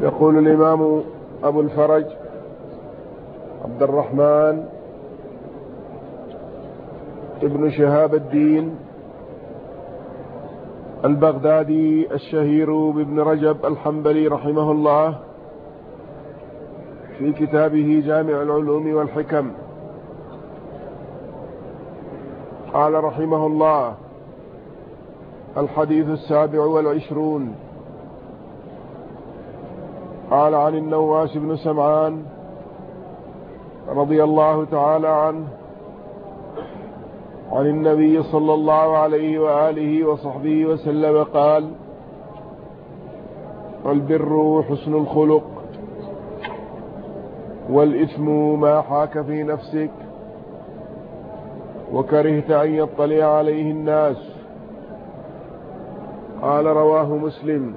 يقول الإمام أبو الفرج عبد الرحمن ابن شهاب الدين البغدادي الشهير بابن رجب الحنبلي رحمه الله في كتابه جامع العلوم والحكم. قال رحمه الله الحديث السابع والعشرون. قال عن النواس بن سمعان رضي الله تعالى عنه عن النبي صلى الله عليه وآله وصحبه وسلم قال البر حسن الخلق والإثم ما حاك في نفسك وكرهت أن يطلع عليه الناس. قال رواه مسلم.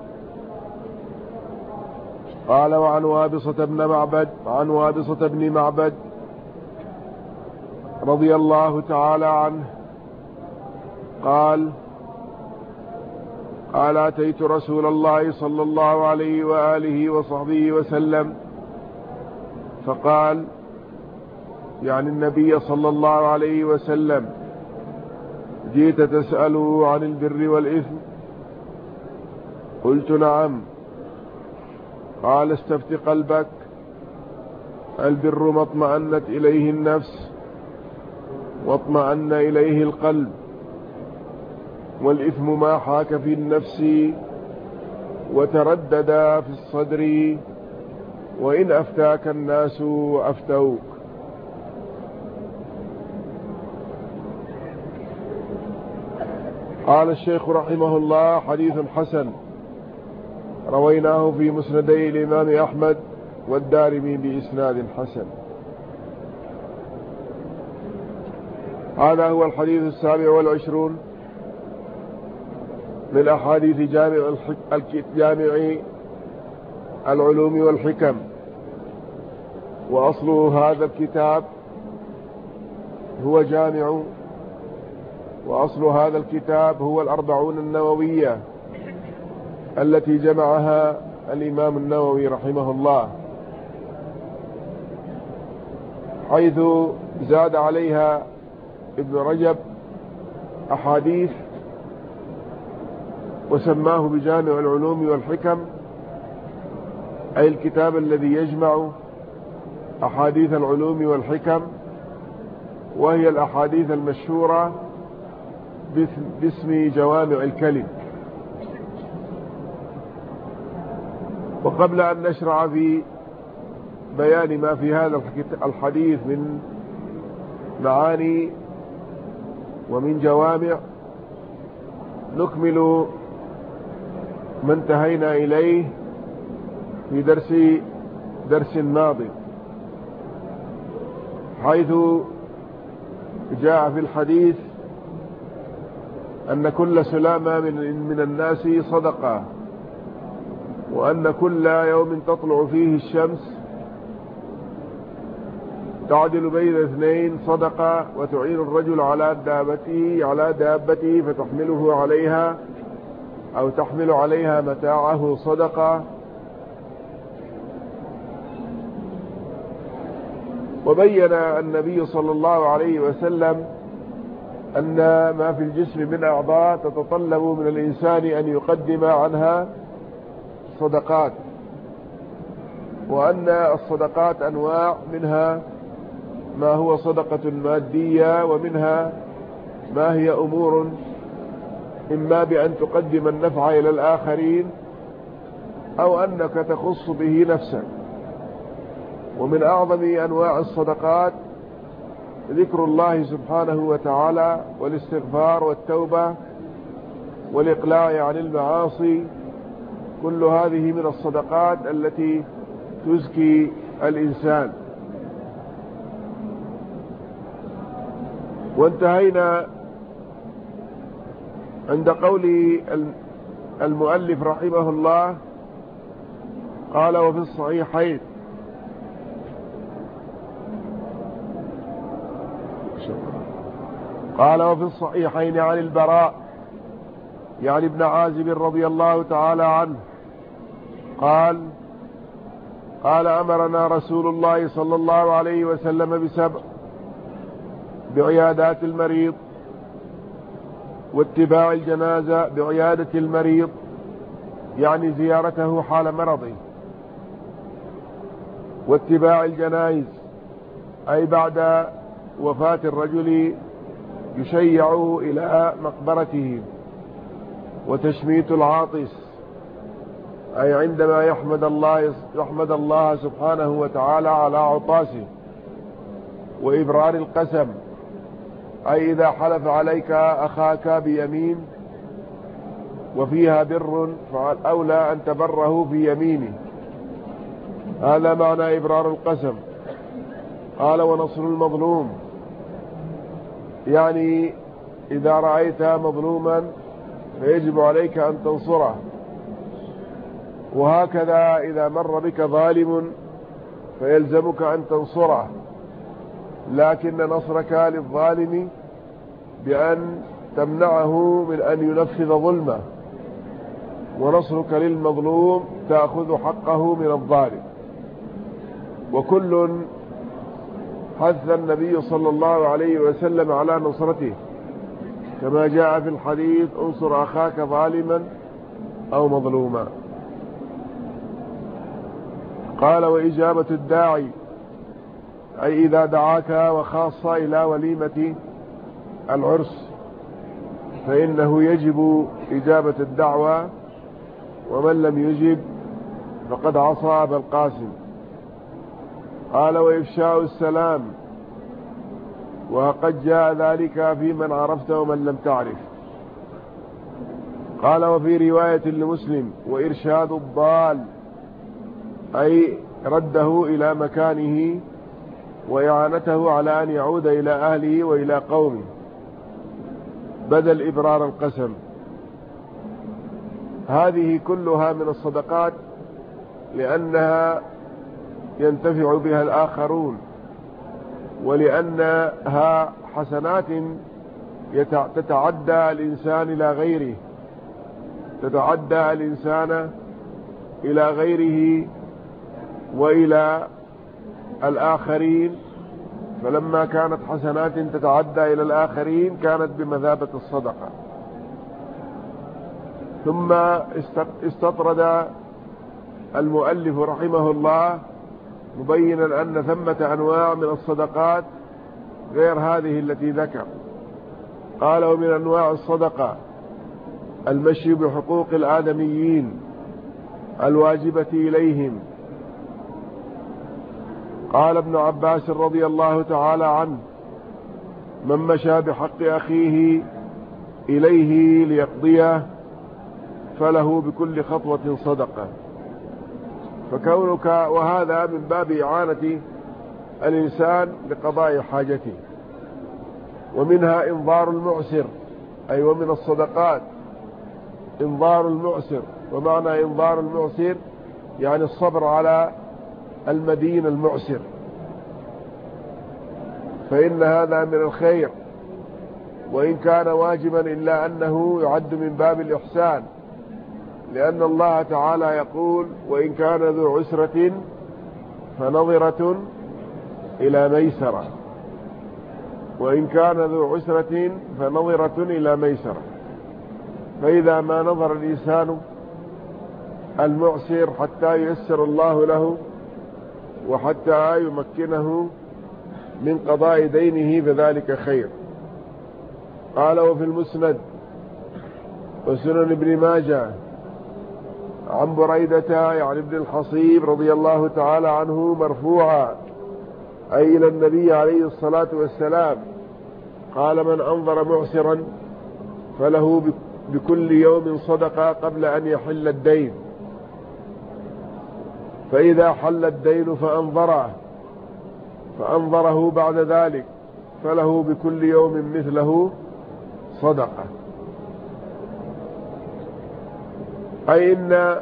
قال وعن وابصة بن معبد عن وابصة بن معبد رضي الله تعالى عنه قال قال أتيت رسول الله صلى الله عليه وآله وصحبه وسلم فقال يعني النبي صلى الله عليه وسلم جيت تسأله عن البر والإثم؟ قلت نعم. قال استفت قلبك البر ما اطمأنت إليه النفس واطمأن إليه القلب والإثم ما حاك في النفس وتردد في الصدر وإن أفتاك الناس أفتوك. قال الشيخ رحمه الله حديث حسن. رويناه في مسندي الإمام أحمد والدارمي بإسناد حسن. هذا هو الحديث السابع والعشرون من أحاديث جامع, جامع العلوم والحكم. وأصل هذا الكتاب هو جامع وأصل هذا الكتاب هو الأربعون النووية. التي جمعها الإمام النووي رحمه الله. حيث زاد عليها ابن رجب أحاديث وسماه بجامع العلوم والحكم أي الكتاب الذي يجمع أحاديث العلوم والحكم وهي الأحاديث المشهورة باسم جوامع الكلم. وقبل أن نشرع في بيان ما في هذا الحديث من معاني ومن جوامع نكمل ما انتهينا إليه في درس درس ماضي حيث جاء في الحديث أن كل سلامة من, من الناس صدقة. وأن كل يوم تطلع فيه الشمس تعدل بين اثنين صدقة وتعين الرجل على دابته على دابته فتحمله عليها أو تحمل عليها متاعه صدقة. وبين النبي صلى الله عليه وسلم أن ما في الجسم من أعضاء تتطلب من الإنسان أن يقدم عنها صدقات وأن الصدقات أنواع منها ما هو صدقة مادية ومنها ما هي أمور إما بأن تقدم النفع إلى الآخرين أو أنك تخص به نفسك. ومن أعظم أنواع الصدقات ذكر الله سبحانه وتعالى والاستغفار والتوبة والإقلاع عن المعاصي كل هذه من الصدقات التي تزكي الإنسان. وانتهينا عند قول المؤلف رحمه الله قال وفي الصحيحين قال وفي الصحيحين عن البراء يعني ابن عازب رضي الله تعالى عنه قال قال أمرنا رسول الله صلى الله عليه وسلم بسبع بعيادات المريض واتباع الجنازة بعيادة المريض يعني زيارته حال مرضه. واتباع الجنائز أي بعد وفاة الرجل يشيع إلى مقبرته وتشميت العاطس. أي عندما يحمد الله يحمد الله سبحانه وتعالى على عطاسه وإبرار القسم أي إذا حلف عليك أخاك بيمين وفيها بر فالأولى أن تبره في يمينه. هذا معنى إبرار القسم. قال ونصر المظلوم. يعني إذا رأيت مظلوما فيجب عليك أن تنصره. وهكذا إذا مر بك ظالم فيلزمك أن تنصره. لكن نصرك للظالم بأن تمنعه من أن ينفذ ظلمه. ونصرك للمظلوم تأخذ حقه من الظالم. وكل حث النبي صلى الله عليه وسلم على نصرته. كما جاء في الحديث انصر أخاك ظالما أو مظلوما. قال وإجابة الداعي أي إذا دعاك وخاصة إلى وليمة العرس فإنه يجب إجابة الدعوة ومن لم يجب فقد عصى أبا القاسم. قال وإفشاء السلام وقد جاء ذلك في من عرفت ومن لم تعرف. قال وفي رواية لمسلم وإرشاد الضال أي رده إلى مكانه وإعانته على أن يعود إلى أهله وإلى قومه. بدل إبرار القسم. هذه كلها من الصدقات لأنها ينتفع بها الآخرون ولأنها حسنات تتعدى الإنسان إلى غيره تتعدى الإنسان إلى غيره وإلى الآخرين فلما كانت حسنات تتعدى إلى الآخرين كانت بمثابة الصدقة. ثم استطرد المؤلف رحمه الله مبينا أن ثمة أنواع من الصدقات غير هذه التي ذكر. قال ومن أنواع الصدقة المشي بحقوق الآدميين الواجبة إليهم قال ابن عباس رضي الله تعالى عنه من مشى بحق أخيه إليه ليقضيه فله بكل خطوة صدقة. فكونك وهذا من باب إعانة الإنسان لقضاء حاجته ومنها إنظار المعسر أي ومن الصدقات إنظار المعسر ومعنى إنظار المعسر يعني الصبر على المدين المعسر. فإن هذا من الخير وإن كان واجبا إلا أنه يعد من باب الإحسان لأن الله تعالى يقول وإن كان ذو عسرة فنظرة إلى ميسرة وإن كان ذو عسرة فنظرة إلى ميسرة. فإذا ما نظر الإنسان المعسر حتى ييسر الله له وحتى يمكنه من قضاء دينه فذلك خير. قال وفي المسند وسنن ابن ماجه عن بريدة يعني ابن الحصيب رضي الله تعالى عنه مرفوعا أي إلى النبي عليه الصلاة والسلام قال من أنظر معسرا فله بكل يوم صدقة قبل أن يحل الدين. فإذا حل الدين فأنظره. فأنظره بعد ذلك فله بكل يوم مثله صدقة. أي إن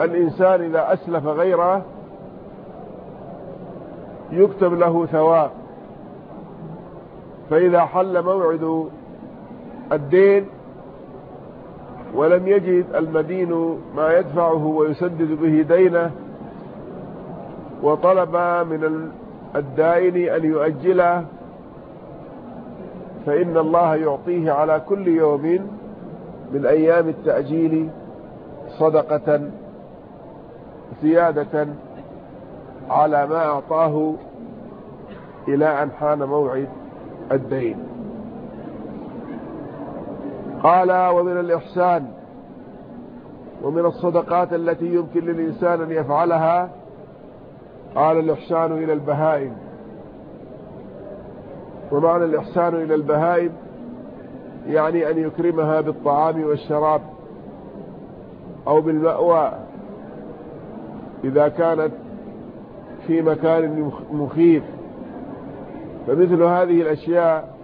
الإنسان إذا أسلف غيره يكتب له ثواب. فإذا حل موعد الدين ولم يجد المدين ما يدفعه ويسدد به دينه وطلب من الدائن أن يؤجله فإن الله يعطيه على كل يوم من أيام التأجيل صدقة زيادة على ما أعطاه إلى أن حان موعد الدين. قال ومن الإحسان ومن الصدقات التي يمكن للإنسان أن يفعلها قال الإحسان إلى البهائم. ومعنى الإحسان إلى البهائم يعني أن يكرمها بالطعام والشراب أو بالمأوى. إذا كانت في مكان مخيف. فمثل هذه الأشياء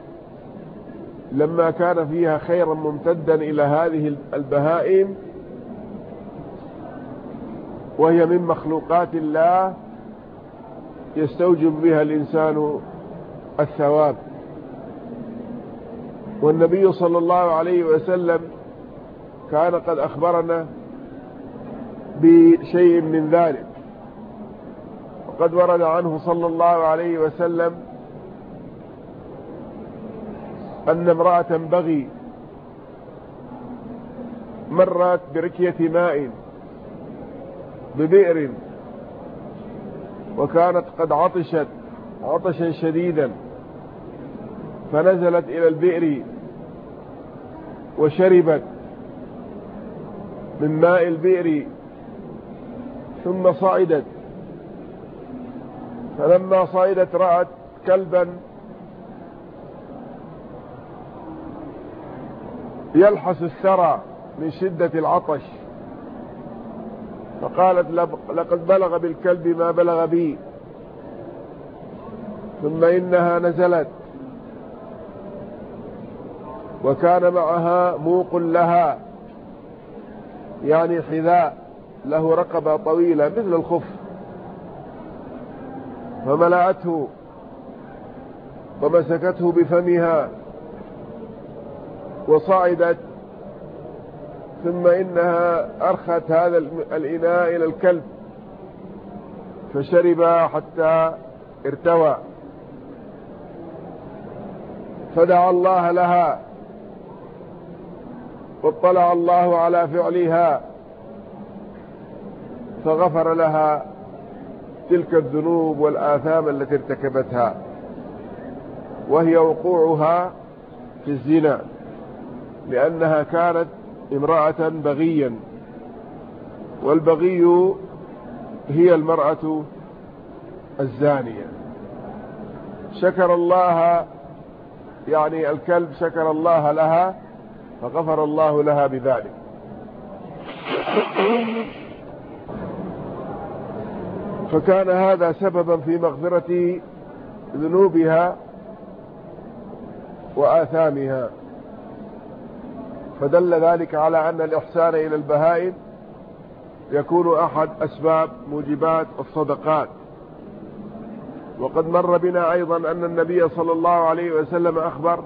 لما كان فيها خيرا ممتدا إلى هذه البهائم وهي من مخلوقات الله يستوجب بها الإنسان الثواب. والنبي صلى الله عليه وسلم كان قد أخبرنا بشيء من ذلك. وقد ورد عنه صلى الله عليه وسلم أن امرأة بغي مرت بركية ماء ببئر وكانت قد عطشت عطشا شديدا فنزلت إلى البئر وشربت من ماء البئر ثم صعدت. فلما صعدت رأت كلبا يلحس الثرى من شدة العطش. فقالت لقد بلغ بالكلب ما بلغ بي. ثم إنها نزلت. وكان معها موق لها. يعني حذاء. له رقبة طويلة مثل الخف. فملأته. ومسكته بفمها. وصعدت ثم إنها أرخت هذا الإناء إلى الكلب فشرب حتى ارتوى. فدعا الله لها واطلع الله على فعلها فغفر لها تلك الذنوب والآثام التي ارتكبتها وهي وقوعها في الزنا لأنها كانت امرأة بغيا والبغي هي المرأة الزانية. شكر الله يعني الكلب شكر الله لها فغفر الله لها بذلك. فكان هذا سببا في مغفرة ذنوبها وآثامها. فدل ذلك على أن الإحسان إلى البهائم يكون أحد أسباب موجبات الصدقات. وقد مر بنا أيضا أن النبي صلى الله عليه وسلم أخبر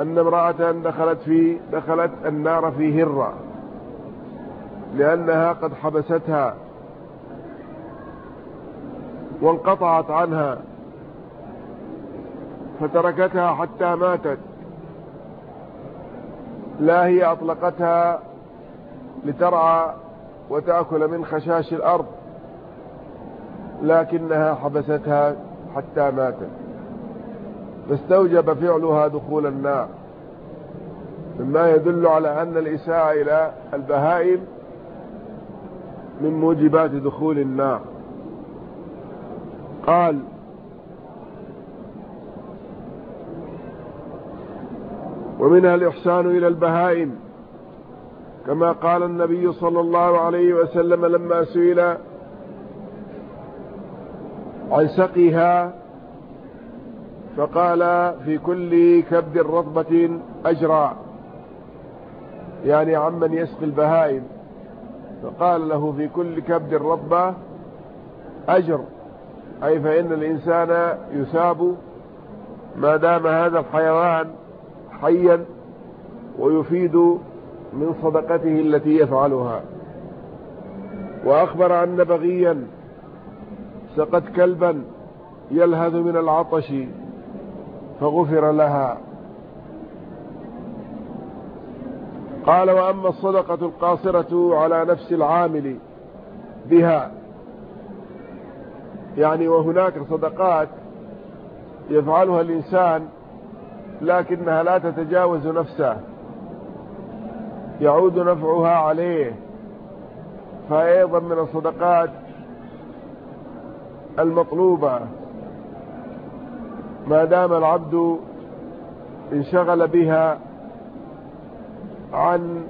أن امرأة دخلت في دخلت النار في هرة لأنها قد حبستها وانقطعت عنها فتركتها حتى ماتت. لا هي أطلقتها لترعى وتأكل من خشاش الأرض لكنها حبستها حتى ماتت. فاستوجب فعلها دخول النار. مما يدل على أن الإساءة إلى البهائم من موجبات دخول النار. قال ومنها الإحسان إلى البهائم. كما قال النبي صلى الله عليه وسلم لما سئل عن سقيها فقال في كل كبد رطبة أجرى يعني عمن يسقي البهائم. فقال له في كل كبد رطبة أجر أي فإن الإنسان يثاب ما دام هذا الحيوان. حيا ويفيد من صدقته التي يفعلها. وأخبر أن بغيا سقت كلبا يلهث من العطش فغفر لها. قال وأما الصدقة القاصرة على نفس العامل بها يعني وهناك صدقات يفعلها الإنسان لكنها لا تتجاوز نفسه يعود نفعها عليه. فأيضا من الصدقات المطلوبة. ما دام العبد انشغل بها عن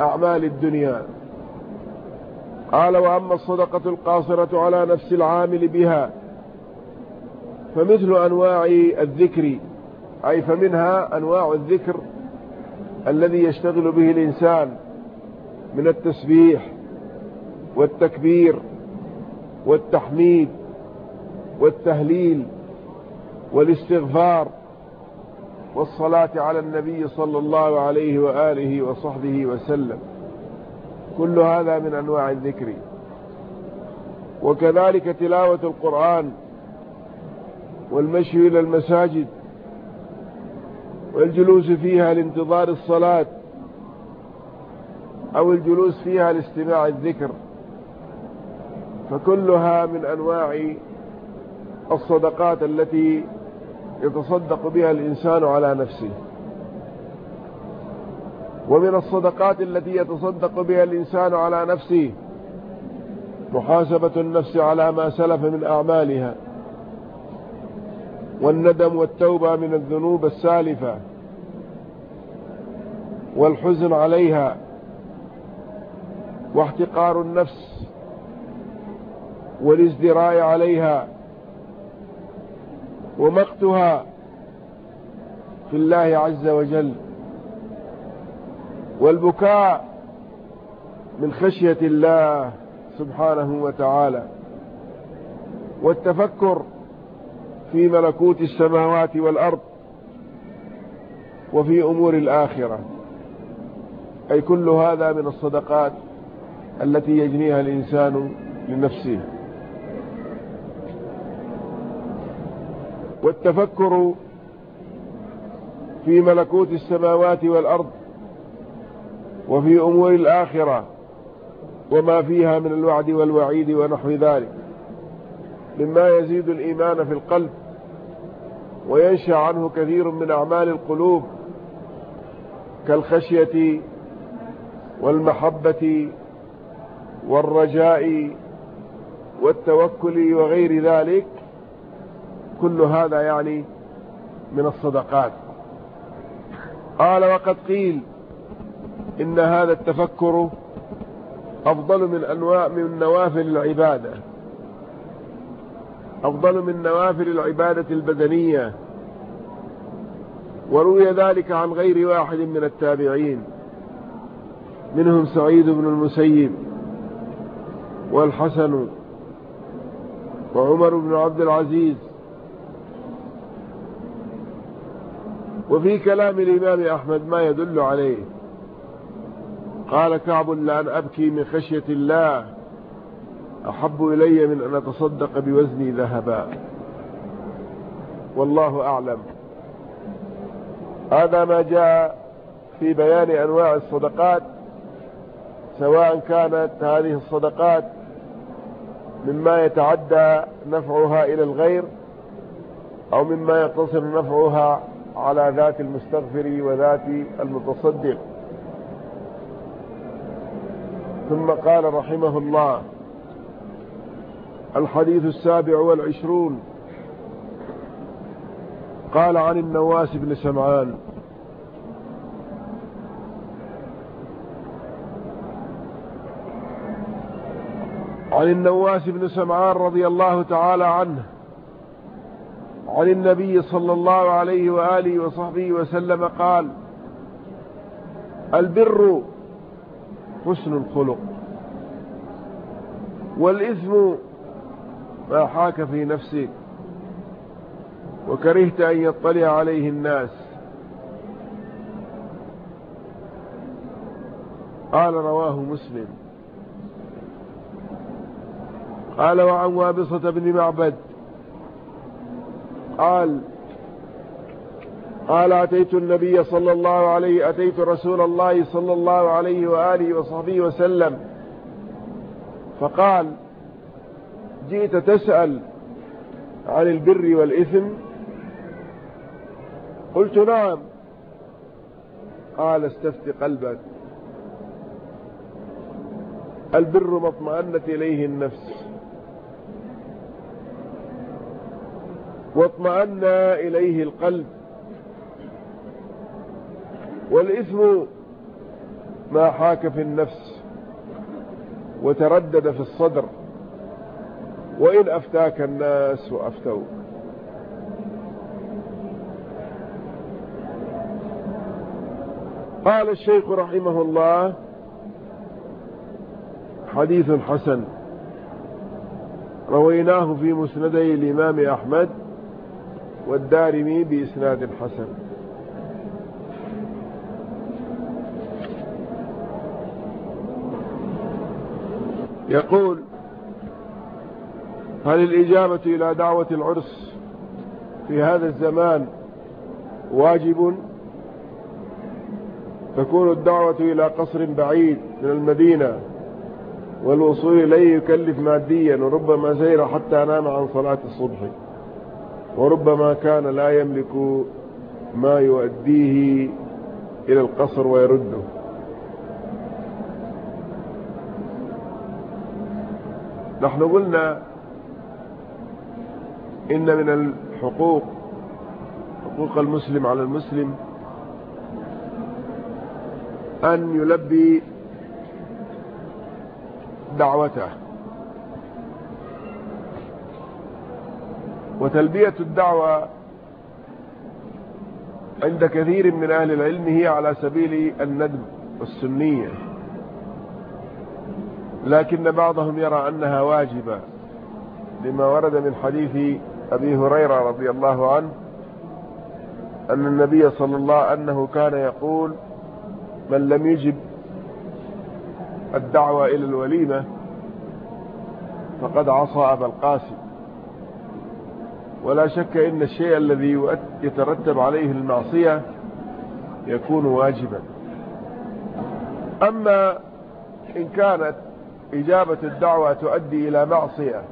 أعمال الدنيا. قال وأما الصدقة القاصرة على نفس العامل بها فمثل أنواع الذكر أي فمنها أنواع الذكر الذي يشتغل به الإنسان من التسبيح والتكبير والتحميد والتهليل والاستغفار والصلاة على النبي صلى الله عليه وآله وصحبه وسلم. كل هذا من أنواع الذكر. وكذلك تلاوة القرآن والمشي إلى المساجد والجلوس فيها لانتظار الصلاة أو الجلوس فيها لاستماع الذكر فكلها من أنواع الصدقات التي يتصدق بها الإنسان على نفسه ومن الصدقات التي يتصدق بها الإنسان على نفسه محاسبة النفس على ما سلف من أعمالها والندم والتوبة من الذنوب السالفة والحزن عليها واحتقار النفس والازدراء عليها ومقتها في الله عز وجل والبكاء من خشية الله سبحانه وتعالى والتفكر في ملكوت السماوات والأرض وفي أمور الآخرة. أي كل هذا من الصدقات التي يجنيها الإنسان لنفسه. والتفكر في ملكوت السماوات والأرض وفي أمور الآخرة وما فيها من الوعد والوعيد ونحو ذلك. مما يزيد الإيمان في القلب وينشأ عنه كثير من أعمال القلوب كالخشية والمحبة والرجاء والتوكل وغير ذلك كل هذا يعني من الصدقات. قال وقد قيل إن هذا التفكر أفضل من أنواع من نوافل العبادة. أفضل من نوافل العبادة البدنية. وروي ذلك عن غير واحد من التابعين. منهم سعيد بن المسيب والحسن وعمر بن عبد العزيز. وفي كلام الإمام أحمد ما يدل عليه. قال كعب لأن أبكي من خشية الله أحب إلي من أن أتصدق بوزني ذهبا. والله أعلم. هذا ما جاء في بيان أنواع الصدقات سواء كانت هذه الصدقات مما يتعدى نفعها إلى الغير أو مما يقتصر نفعها على ذات المستغفر وذات المتصدق. ثم قال رحمه الله الحديث السابع والعشرون. قال عن النواس بن سمعان. عن النواس بن سمعان رضي الله تعالى عنه. عن النبي صلى الله عليه وآله وصحبه وسلم قال البر حسن الخلق والإثم ما حاك في نفسك وكرهت أن يطلع عليه الناس. قال رواه مسلم. قال وعن وابصة بن معبد. قال قال أتيت النبي صلى الله عليه أتيت رسول الله صلى الله عليه وآله وصحبه وسلم. فقال جئت تسأل عن البر والإثم؟ قلت نعم. قال استفت قلبك. البر ما اطمأنت إليه النفس. واطمأن إليه القلب. والإثم ما حاك في النفس وتردد في الصدر. وإن أفتاك الناس وأفتوك قال الشيخ رحمه الله حديث حسن. رويناه في مسندي الإمام أحمد والدارمي بإسناد حسن. يقول هل الإجابة إلى دعوة العرس في هذا الزمان واجب؟ تكون الدعوة إلى قصر بعيد من المدينة والوصول إليه يكلف ماديا وربما سير حتى نام عن صلاة الصبح وربما كان لا يملك ما يؤديه إلى القصر ويرده. نحن قلنا إن من الحقوق حقوق المسلم على المسلم أن يلبي دعوته. وتلبية الدعوة عند كثير من أهل العلم هي على سبيل الندب والسنية. لكن بعضهم يرى أنها واجبة لما ورد من حديث أبي هريرة رضي الله عنه أن النبي صلى الله أنه كان يقول من لم يجب الدعوة إلى الوليمة فقد عصى أبا القاسم. ولا شك إن الشيء الذي يترتب عليه المعصية يكون واجبا. أما إن كانت إجابة الدعوة تؤدي إلى معصية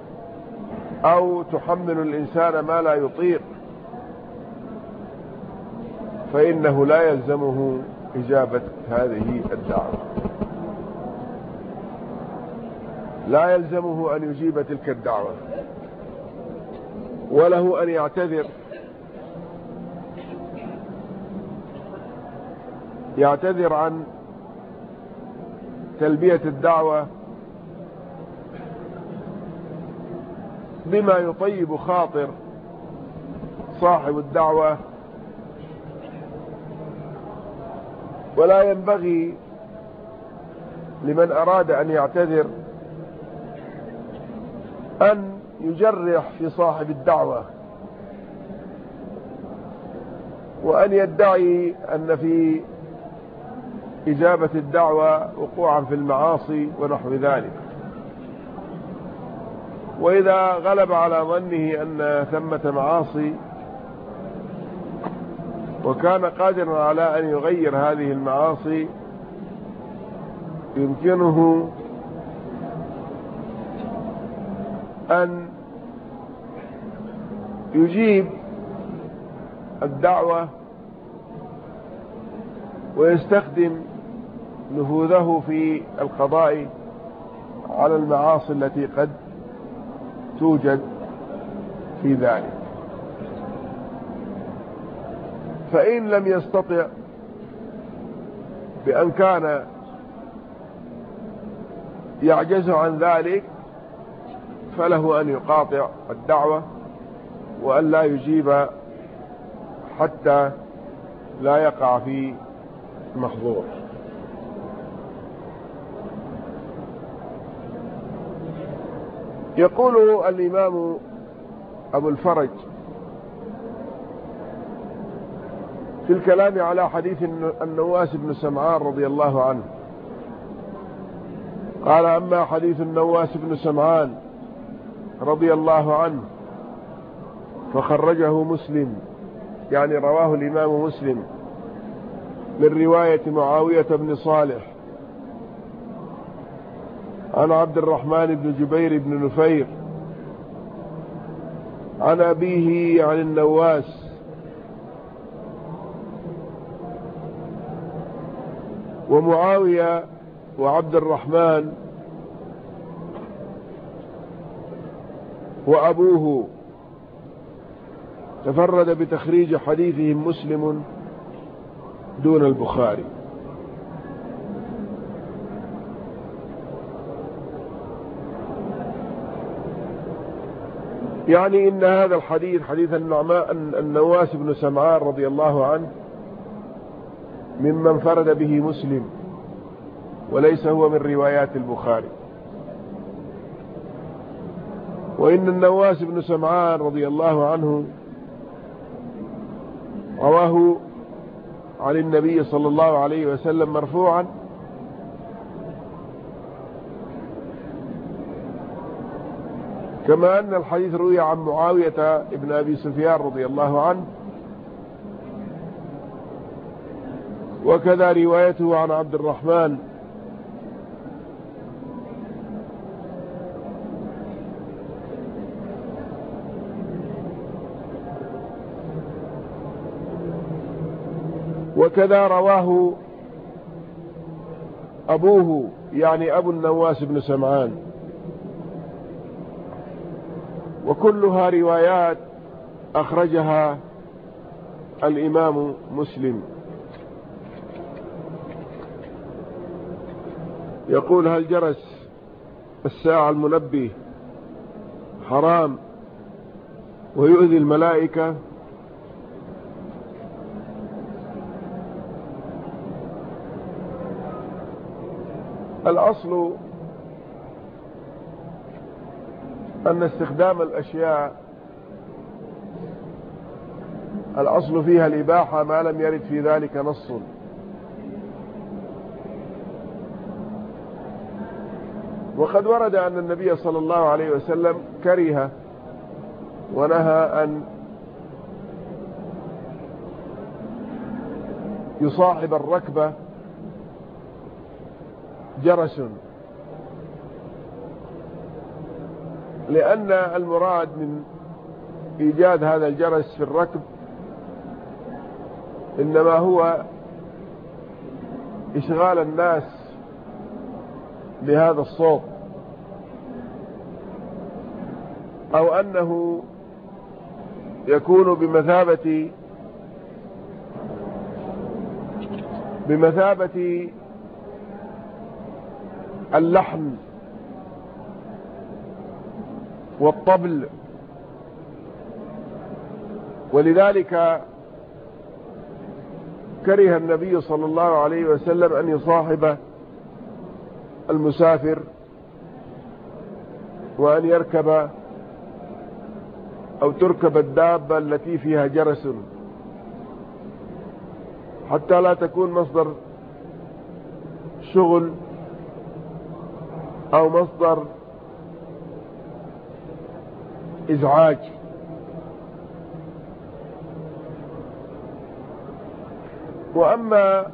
أو تحمل الإنسان ما لا يطيق فإنه لا يلزمه إجابة هذه الدعوة. لا يلزمه أن يجيب تلك الدعوة وله أن يعتذر. يعتذر عن تلبية الدعوة بما يطيب خاطر صاحب الدعوة. ولا ينبغي لمن أراد أن يعتذر أن يجرح في صاحب الدعوة وأن يدعي أن في إجابة الدعوة وقوعا في المعاصي ونحو ذلك. وإذا غلب على ظنه أن ثمة معاصي وكان قادرا على أن يغير هذه المعاصي يمكنه أن يجيب الدعوة ويستخدم نفوذه في القضاء على المعاصي التي قد توجد في ذلك. فإن لم يستطع بأن كان يعجز عن ذلك فله أن يقاطع الدعوة وأن لا يجيب حتى لا يقع في محظور. يقول الإمام أبو الفرج في الكلام على حديث النواس بن سمعان رضي الله عنه. قال أما حديث النواس بن سمعان رضي الله عنه فخرجه مسلم يعني رواه الإمام مسلم من رواية معاوية بن صالح. عن عبد الرحمن بن جبير بن نفير. عن أبيه عن النواس. ومعاوية وعبد الرحمن وأبوه. تفرد بتخريج حديثهم مسلم دون البخاري. يعني إن هذا الحديث حديث النواس بن سمعان رضي الله عنه ممن فرد به مسلم وليس هو من روايات البخاري. وإن النواس بن سمعان رضي الله عنه رواه عن النبي صلى الله عليه وسلم مرفوعا كما أن الحديث روي عن معاوية ابن أبي سفيان رضي الله عنه وكذا روايته عن عبد الرحمن. وكذا رواه أبوه يعني أبو النواس بن سمعان. وكلها روايات أخرجها الإمام مسلم. يقول هل جرس الساعة المنبه حرام ويؤذي الملائكة؟ الأصل أن استخدام الأشياء الأصل فيها الإباحة ما لم يرد في ذلك نص. وقد ورد أن النبي صلى الله عليه وسلم كره ونهى أن يصاحب الركبة جرس. لأن المراد من إيجاد هذا الجرس في الركب إنما هو إشغال الناس بهذا الصوت أو أنه يكون بمثابة بمثابة اللحن والطبل. ولذلك كره النبي صلى الله عليه وسلم أن يصاحب المسافر وأن يركب أو تركب الدابة التي فيها جرس. حتى لا تكون مصدر شغل أو مصدر إزعاج. وأما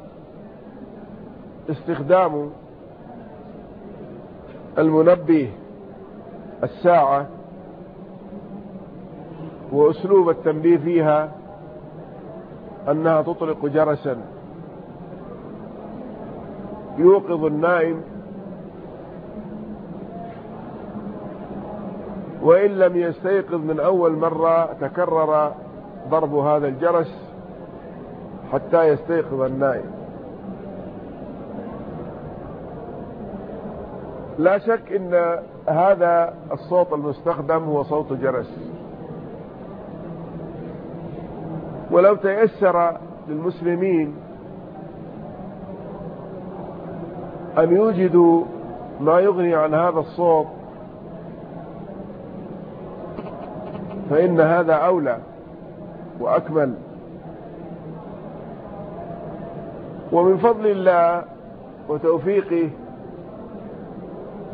استخدام المنبه الساعة وأسلوب التنبيه فيها أنها تطلق جرسا. يوقظ النائم وإن لم يستيقظ من أول مرة تكرر ضرب هذا الجرس حتى يستيقظ النائم. لا شك إن هذا الصوت المستخدم هو صوت جرس. ولو تيسر للمسلمين أن يوجدوا ما يغني عن هذا الصوت فإن هذا أولى وأكمل. ومن فضل الله وتوفيقه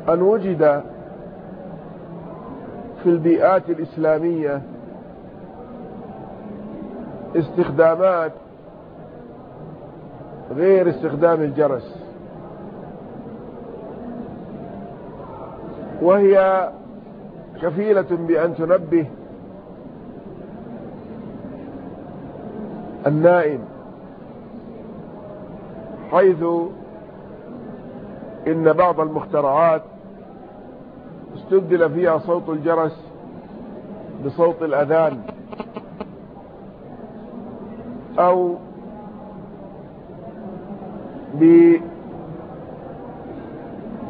أن وجد في البيئات الإسلامية استخدامات غير استخدام الجرس وهي كفيلة بأن تنبه النائم حيث إن بعض المخترعات استبدل فيها صوت الجرس بصوت الأذان أو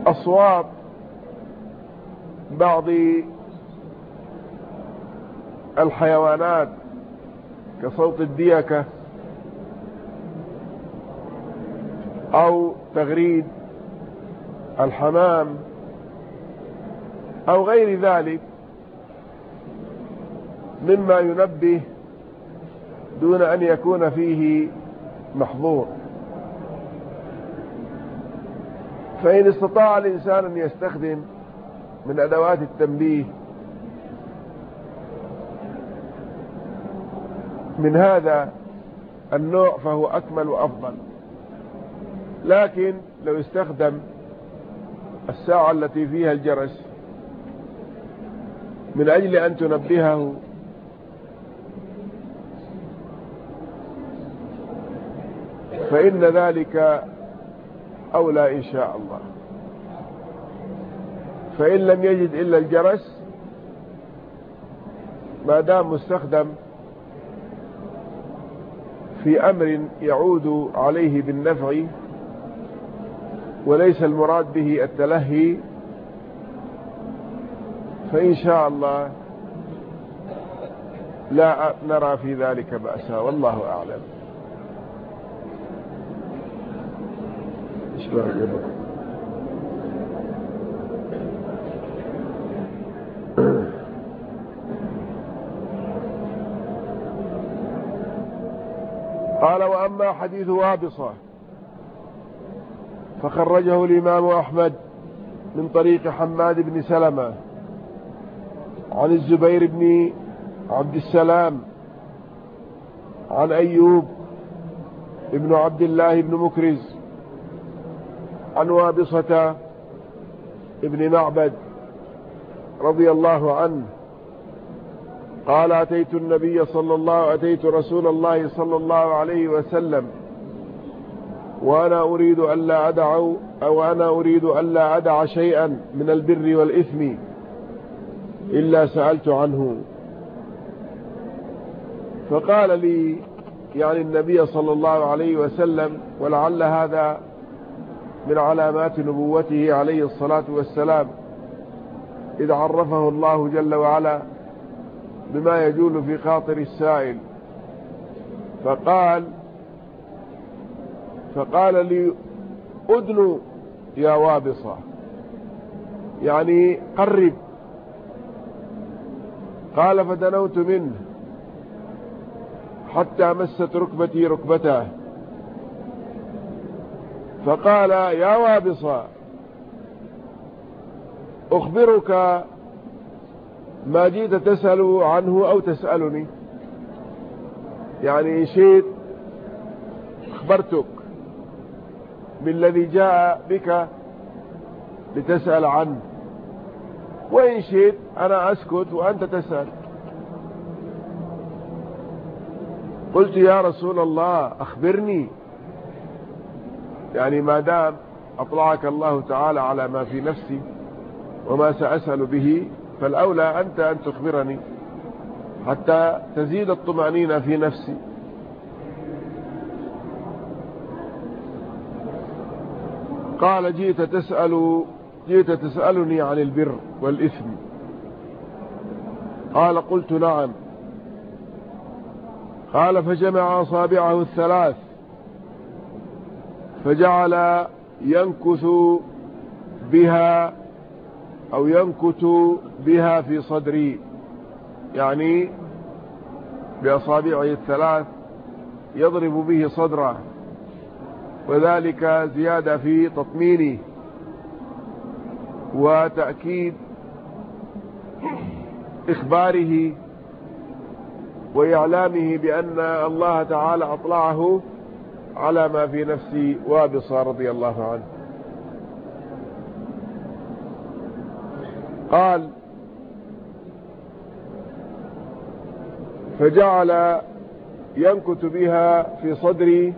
بأصوات بعض الحيوانات. كصوت الديكة أو تغريد الحمام أو غير ذلك مما ينبه دون أن يكون فيه محظور. فإن استطاع الإنسان أن يستخدم من أدوات التنبيه من هذا النوع فهو أكمل وأفضل. لكن لو استخدم الساعة التي فيها الجرس من أجل أن تنبهه فإن ذلك أولى إن شاء الله. فإن لم يجد إلا الجرس ما دام مستخدم في أمر يعود عليه بالنفع وليس المراد به التلهي فإن شاء الله لا نرى في ذلك بأسا والله أعلم. قال وأما حديث وابصة فخرجه الإمام أحمد من طريق حماد بن سلمة عن الزبير بن عبد السلام عن أيوب ابن عبد الله بن مكرز عن وابصة ابن معبد رضي الله عنه. قال أتيت النبي صلى الله أتيت رسول الله صلى الله عليه وسلم. وأنا أريد ألا أدع أو أنا أريد ألا أدع شيئا من البر والإثم إلا سألت عنه. فقال لي يعني النبي صلى الله عليه وسلم ولعل هذا من علامات نبوته عليه الصلاة والسلام إذ عرفه الله جل وعلا بما يجول في خاطر السائل. فقال فقال لي أدن يا وابصة. يعني قرب. قال فدنوت منه حتى مست ركبتي ركبته. فقال يا وابصة أخبرك ما جيت تسأل عنه أو تسألني. يعني إن شئت أخبرتك بالذي جاء بك لتسأل عنه. وإن شئت أنا أسكت وأنت تسأل. قلت يا رسول الله أخبرني. يعني ما دام أطلعك الله تعالى على ما في نفسي وما سأسأل به فالأولى أنت أن تخبرني حتى تزيد الطمأنينة في نفسي. قال جئت تسأل جئت تسألني عن البر والإثم. قال قلت نعم. قال فجمع أصابعه الثلاث فجعل ينكث بها أو ينكت بها في صدري يعني بأصابعه الثلاث يضرب به صدره وذلك زيادة في تطمينه وتأكيد إخباره وإعلامه بأن الله تعالى أطلعه على ما في نفس وابصة رضي الله عنه. قال فجعل ينكت بها في صدري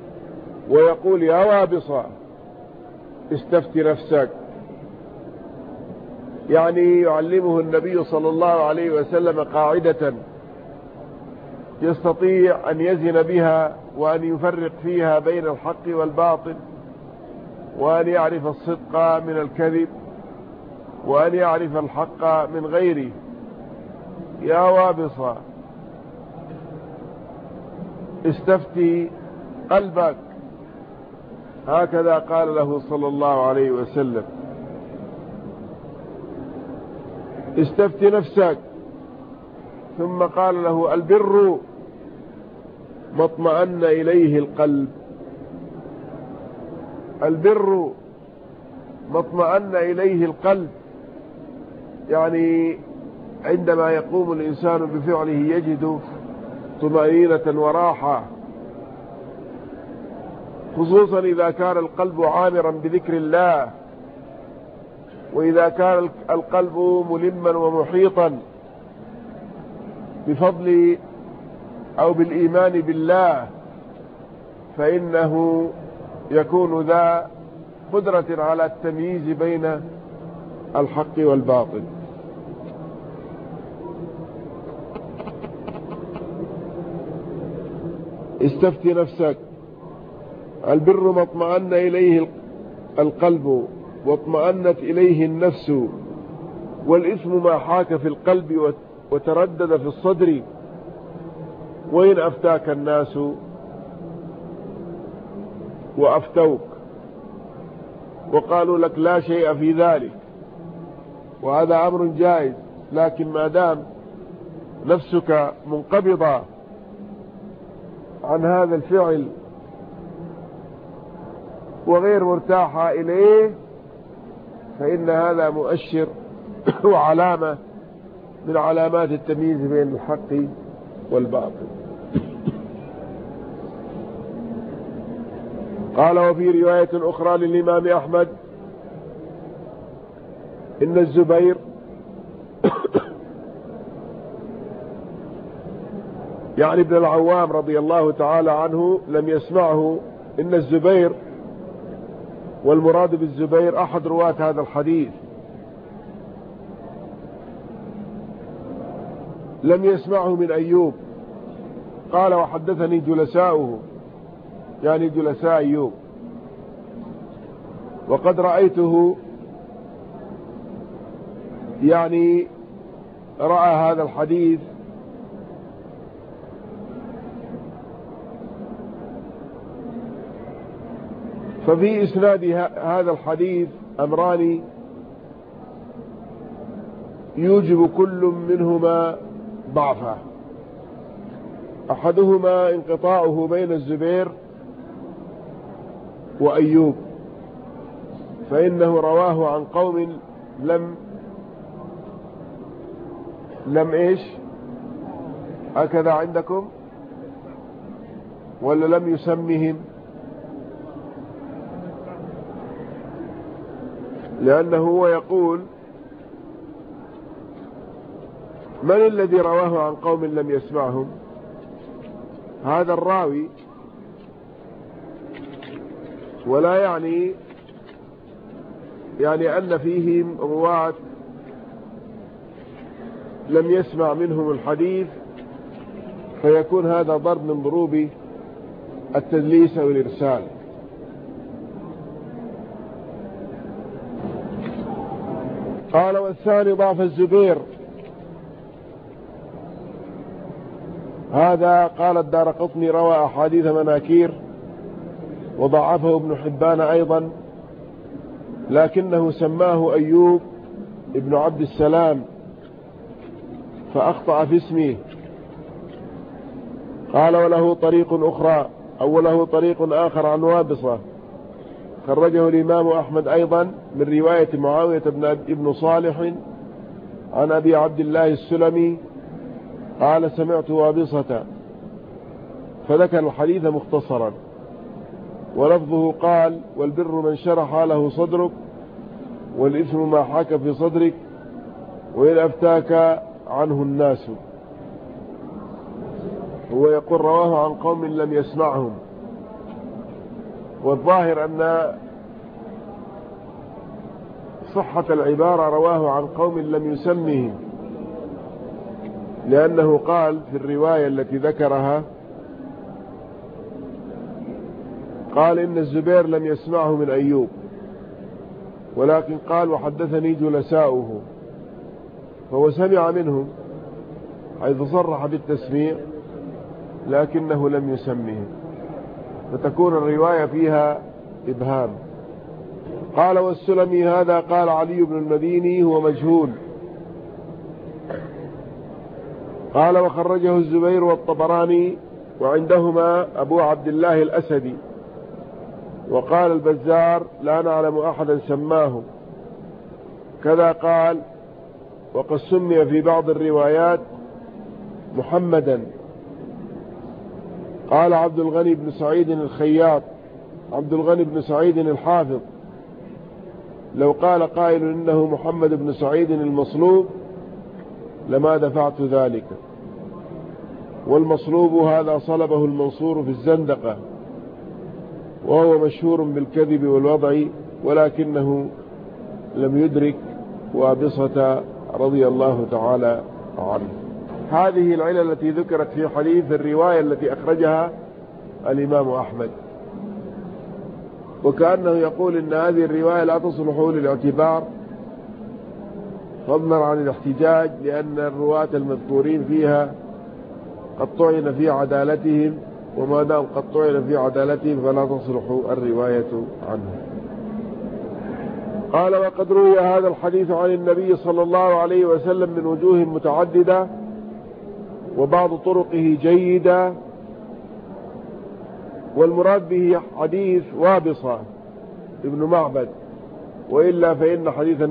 ويقول يا وابصة استفت نفسك. يعني يعلمه النبي صلى الله عليه وسلم قاعدة يستطيع أن يزن بها وأن يفرق فيها بين الحق والباطل وأن يعرف الصدق من الكذب. وأن يعرف الحق من غيره. يا وابصة استفتي قلبك. هكذا قال له صلى الله عليه وسلم. استفتي نفسك. ثم قال له البر ما اطمأن إليه القلب. البر ما اطمأن إليه القلب. يعني عندما يقوم الإنسان بفعله يجد طمأنينة وراحة. خصوصا إذا كان القلب عامرا بذكر الله وإذا كان القلب ملما ومحيطا بفضل أو بالإيمان بالله فإنه يكون ذا قدرة على التمييز بين الحق والباطل. استفتي نفسك. البر ما اطمأن إليه القلب واطمأنت إليه النفس والإثم ما حاك في القلب وتردد في الصدر. وإن أفتاك الناس وأفتوك وقالوا لك لا شيء في ذلك وهذا أمر جائز لكن ما دام نفسك منقبضة عن هذا الفعل وغير مرتاحة إليه فإن هذا مؤشر وعلامة من علامات التمييز بين الحق والباطل. قال وفي رواية أخرى للإمام أحمد إن الزبير يعني ابن العوام رضي الله تعالى عنه لم يسمعه إن الزبير والمراد بالزبير أحد رواة هذا الحديث. لم يسمعه من أيوب. قال وحدثني جلساؤه. يعني جلساء أيوب. وقد رأيته. يعني رأى هذا الحديث. ففي إسناد هذا الحديث أمران يوجب كل منهما ضعفه. أحدهما انقطاعه بين الزبير وأيوب فإنه رواه عن قوم لم لم إيش؟ هكذا عندكم؟ ولا لم يسمهم لأنه هو يقول من الذي رواه عن قوم لم يسمعهم؟ هذا الراوي ولا يعني يعني أن فيهم رواة لم يسمع منهم الحديث فيكون هذا ضرب من ضروب التدليس والإرسال. قال والثاني ضعف الزبير. هذا قال الدار قطني روى أحاديث مناكير وضعفه ابن حبان أيضا لكنه سماه أيوب ابن عبد السلام فأخطأ في اسمه. قال وله طريق أخرى أو له طريق آخر عن وابصة. خرجه الإمام أحمد أيضا من رواية معاوية بن ابن صالح عن أبي عبد الله السلمي قال سمعت وابصة فذكر الحديث مختصرا ولفظه قال والبر من شرح له صدرك والإثم ما حاك في صدرك وإن أفتاك عنه الناس هو يقول رواه عن قوم لم يسمعهم والظاهر أن صحة العبارة رواه عن قوم لم يسمهم لأنه قال في الرواية التي ذكرها قال إن الزبير لم يسمعه من أيوب ولكن قال وحدثني جلساؤه فهو سمع منهم حيث صرح بالتسميع لكنه لم يسمهم فتكون الرواية فيها إبهام. قال والسلمي هذا قال علي بن المديني هو مجهول. قال وخرجه الزبير والطبراني وعندهما أبو عبد الله الأسدي. وقال البزار لا نعلم أحدا سماه. كذا قال وقد سمي في بعض الروايات محمدا. قال عبد الغني بن سعيد الخياط عبد الغني بن سعيد الحافظ. لو قال قائل إنه محمد بن سعيد المصلوب لما دفعت ذلك؟ والمصلوب هذا صلبه المنصور في الزندقة وهو مشهور بالكذب والوضع ولكنه لم يدرك وابصة رضي الله تعالى عنه. هذه العلة التي ذكرت في حديث الرواية التي أخرجها الإمام أحمد. وكأنه يقول إن هذه الرواية لا تصلح للاعتبار. فضلا عن الاحتجاج لأن الرواة المذكورين فيها قد طعن في عدالتهم وما دام قد طعن في عدالتهم فلا تصلح الرواية عنه. قال وقد روي هذا الحديث عن النبي صلى الله عليه وسلم من وجوه متعددة وبعض طرقه جيدة والمراد به حديث وابصة ابن معبد. وإلا فإن حديث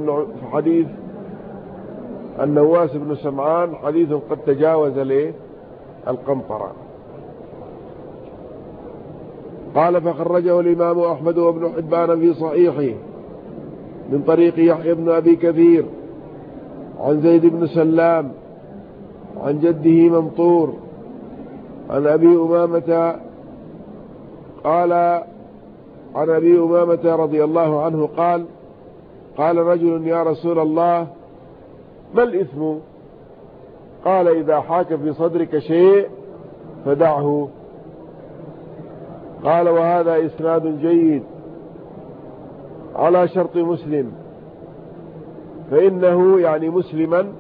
حديث النواس بن سمعان حديث قد تجاوز له القنطرة. قال فخرجه الإمام أحمد وابن حبان في صحيحه من طريق يحيى بن أبي كثير عن زيد بن سلام عن جده ممطور عن أبي أمامة قال عن أبي أمامة رضي الله عنه قال قال رجل يا رسول الله ما الإثم؟ قال إذا حاك في صدرك شيء فدعه. قال وهذا إسناد جيد على شرط مسلم فإنه يعني مسلما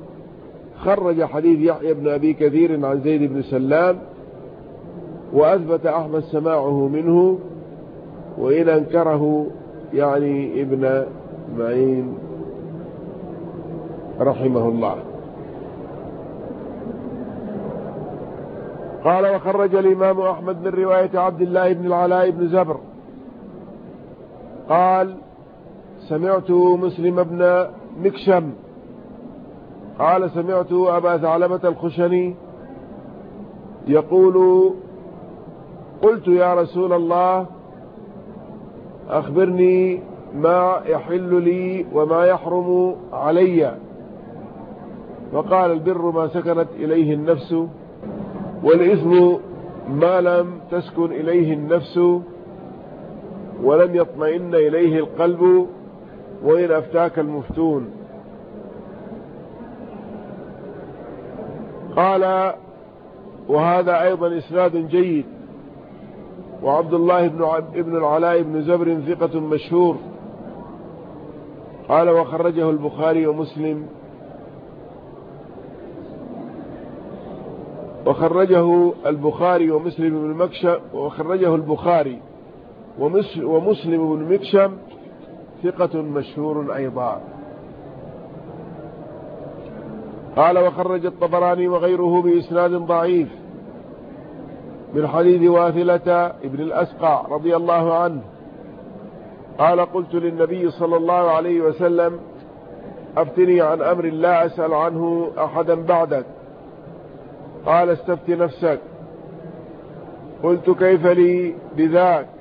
خرج حديث يحيى بن أبي كثير عن زيد بن سلام وأثبت أحمد سماعه منه وإن أنكره يعني ابن معين رحمه الله. قال وخرج الإمام أحمد من رواية عبد الله بن العلاء بن زبر. قال سمعت مسلم بن مكشم قال سمعت أبا ثعلبة الخشني يقول قلت يا رسول الله أخبرني ما يحل لي وما يحرم علي. فقال البر ما سكنت إليه النفس والإثم ما لم تسكن إليه النفس ولم يطمئن إليه القلب وإن أفتاك المفتون. قال وهذا أيضا إسناد جيد. وعبد الله بن ابن العلاء بن زبر ثقة مشهور. قال وخرجه البخاري ومسلم. وخرجه البخاري ومسلم بن مكشم وخرجه البخاري ومسلم بن مكشم ثقة مشهور أيضا. قال وخرج الطبراني وغيره بإسناد ضعيف من حديث واثلة ابن الأسقع رضي الله عنه. قال قلت للنبي صلى الله عليه وسلم أفتني عن أمر لا أسأل عنه أحدا بعدك. قال استفت نفسك. قلت كيف لي بذاك؟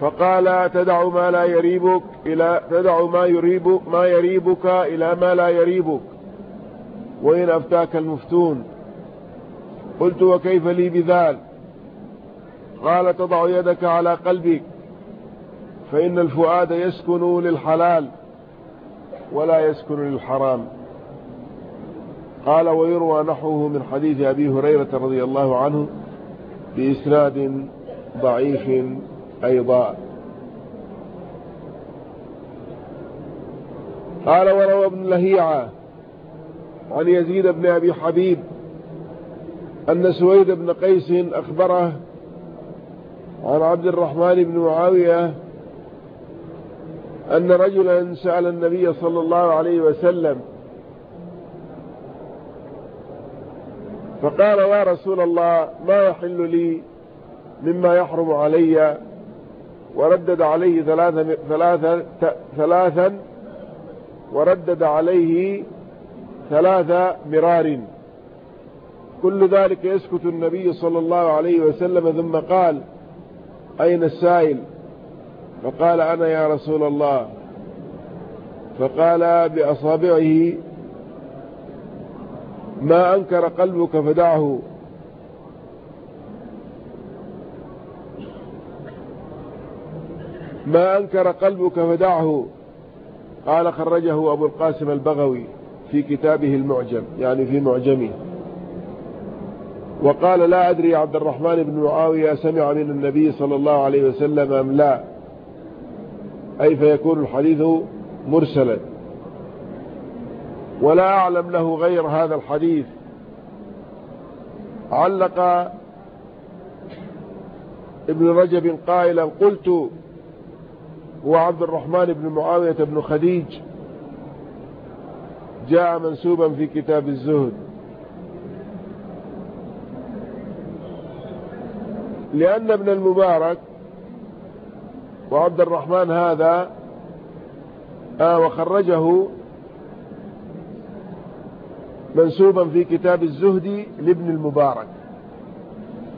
فقال تدع ما لا يريبك إلى تدع ما يريب ما يريبك إلى ما لا يريبك. وإن أفتاك المفتون؟ قلت وكيف لي بذلك قال تضع يدك على قلبك فإن الفؤاد يسكن للحلال ولا يسكن للحرام. قال ويروى نحوه من حديث أبي هريرة رضي الله عنه بإسناد ضعيف أيضا. قال وروى ابن لهيعة عن يزيد بن أبي حبيب أن سويد بن قيس أخبره عن عبد الرحمن بن معاوية أن رجلا سأل النبي صلى الله عليه وسلم فقال يا رسول الله ما يحل لي مما يحرم علي وردد عليه ثلاثا, ثلاثا, ثلاثا وردد عليه ثلاث مرار. كل ذلك يسكت النبي صلى الله عليه وسلم ثم قال أين السائل؟ فقال أنا يا رسول الله. فقال بأصابعه ما أنكر قلبك فدعه. ما أنكر قلبك فدعه. قال خرجه أبو القاسم البغوي في كتابه المعجم يعني في معجمه. وقال لا أدري عبد الرحمن بن معاوية سمع من النبي صلى الله عليه وسلم أم لا. أي فيكون الحديث مرسلا. ولا أعلم له غير هذا الحديث. علق ابن رجب قائلا قلت هو عبد الرحمن بن معاوية بن خديج. جاء منسوبا في كتاب الزهد. لأن ابن المبارك وعبد الرحمن هذا آه وخرجه منسوبا في كتاب الزهد لابن المبارك.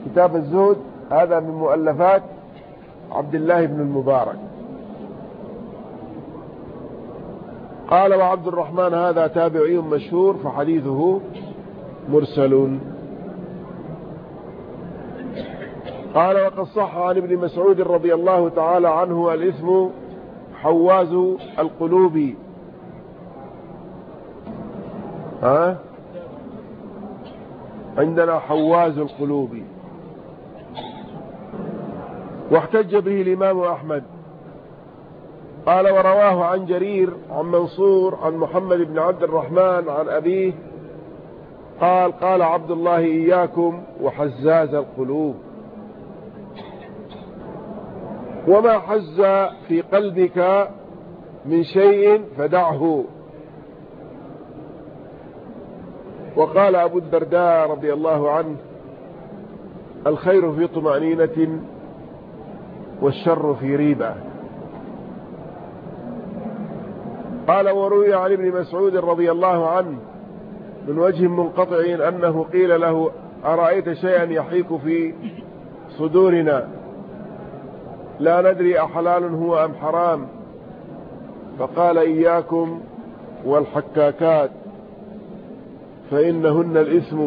كتاب الزهد هذا من مؤلفات عبد الله بن المبارك. قال وعبد الرحمن هذا تابعي مشهور فحديثه مرسل. قال وقد صح عن ابن مسعود رضي الله تعالى عنه الإثم حواز القلوب ها؟ عندنا حواز القلوب واحتج به الإمام أحمد. قال ورواه عن جرير عن منصور عن محمد بن عبد الرحمن عن أبيه قال قال عبد الله إياكم وحزاز القلوب. وما حز في قلبك من شيء فدعه. وقال أبو الدرداء رضي الله عنه الخير في طمأنينة والشر في ريبة. قال وروي عن ابن مسعود رضي الله عنه من وجه منقطع أنه قيل له أرأيت شيئا يحيك في صدورنا؟ لا ندري أحلال هو أم حرام. فقال إياكم والحكاكات فإنهن الإثم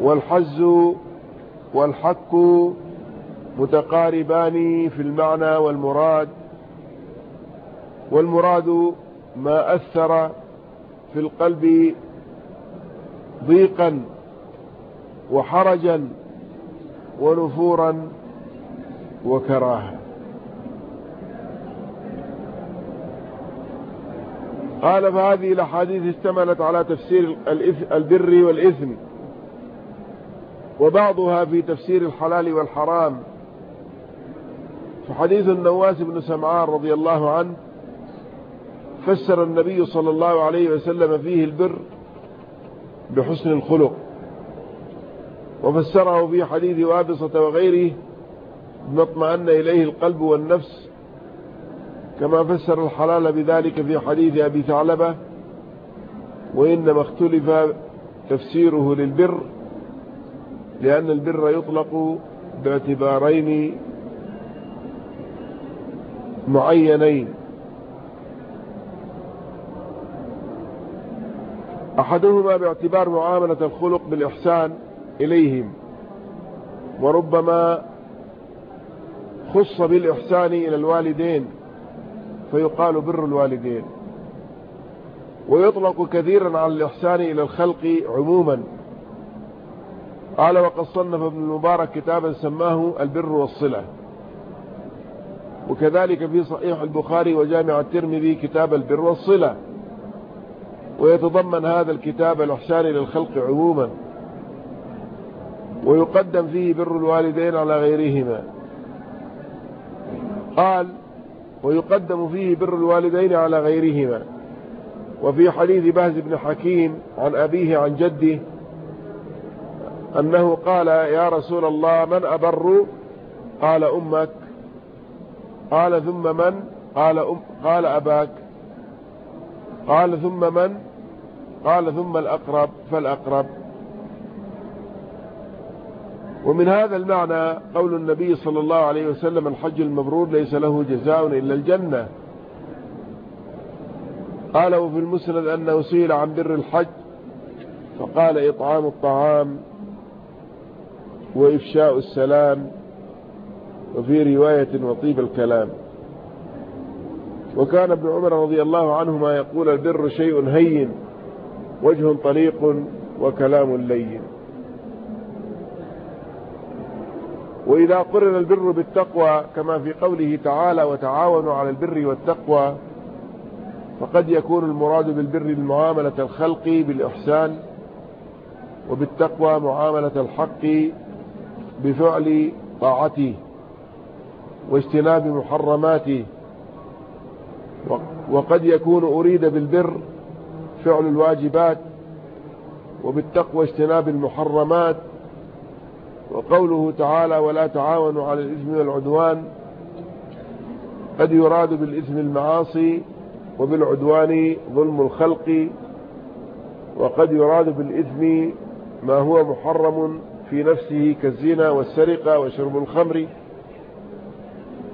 والحز والحك متقاربان في المعنى والمراد. والمراد ما أثر في القلب ضيقا وحرجا ونفورا وكراهة قال فهذه الأحاديث اشتملت على تفسير البر والإثم وبعضها في تفسير الحلال والحرام. فحديث النواس بن سمعان رضي الله عنه فسر النبي صلى الله عليه وسلم فيه البر بحسن الخلق وفسره في حديث وابصة وغيره ما اطمأن إليه القلب والنفس كما فسر الحلال بذلك في حديث أبي ثعلبة وإنما اختلف تفسيره للبر لأن البر يطلق باعتبارين معينين. أحدهما باعتبار معاملة الخلق بالإحسان إليهم وربما خص بالإحسان إلى الوالدين فيقال بر الوالدين. ويطلق كثيرا على الإحسان إلى الخلق عموما. قال وقد صنف ابن المبارك كتابا سماه البر والصلة وكذلك في صحيح البخاري وجامع الترمذي كتاب البر والصلة. ويتضمن هذا الكتاب الإحسان إلى الخلق عموما. ويقدم فيه بر الوالدين على غيرهما. قال ويقدم فيه بر الوالدين على غيرهما. وفي حديث بهز بن حكيم عن أبيه عن جده أنه قال يا رسول الله من أبر؟ قال أمك. قال ثم من؟ قال, أم قال أباك. قال ثم من؟ قال ثم الأقرب فالأقرب. ومن هذا المعنى قول النبي صلى الله عليه وسلم الحج المبرور ليس له جزاء إلا الجنة. قال وفي المسند أنه سئل عن بر الحج فقال إطعام الطعام وإفشاء السلام وفي رواية وطيب الكلام. وكان ابن عمر رضي الله عنهما يقول البر شيء هين وجه طليق وكلام لين. وإذا قرن البر بالتقوى كما في قوله تعالى وتعاونوا على البر والتقوى فقد يكون المراد بالبر المعاملة الخلق بالإحسان وبالتقوى معاملة الحق بفعل طاعته واجتناب محرماته. وقد يكون أريد بالبر فعل الواجبات وبالتقوى اجتناب المحرمات وقوله تعالى ولا تعاونوا على الإثم والعدوان قد يراد بالإثم المعاصي وبالعدوان ظلم الخلق وقد يراد بالإثم ما هو محرم في نفسه كالزنا والسرقة وشرب الخمر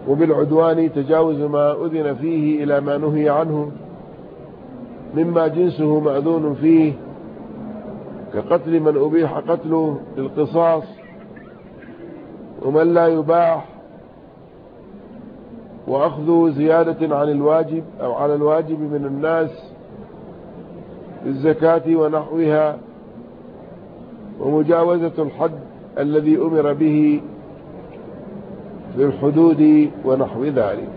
وبالعدوان تجاوز ما أذن فيه إلى ما نهي عنه مما جنسه مأذون فيه كقتل من أبيح قتله للقصاص ومن لا يباح وأخذ زيادة عن الواجب أو على الواجب من الناس بالزكاة ونحوها ومجاوزة الحد الذي أمر به في الحدود ونحو ذلك.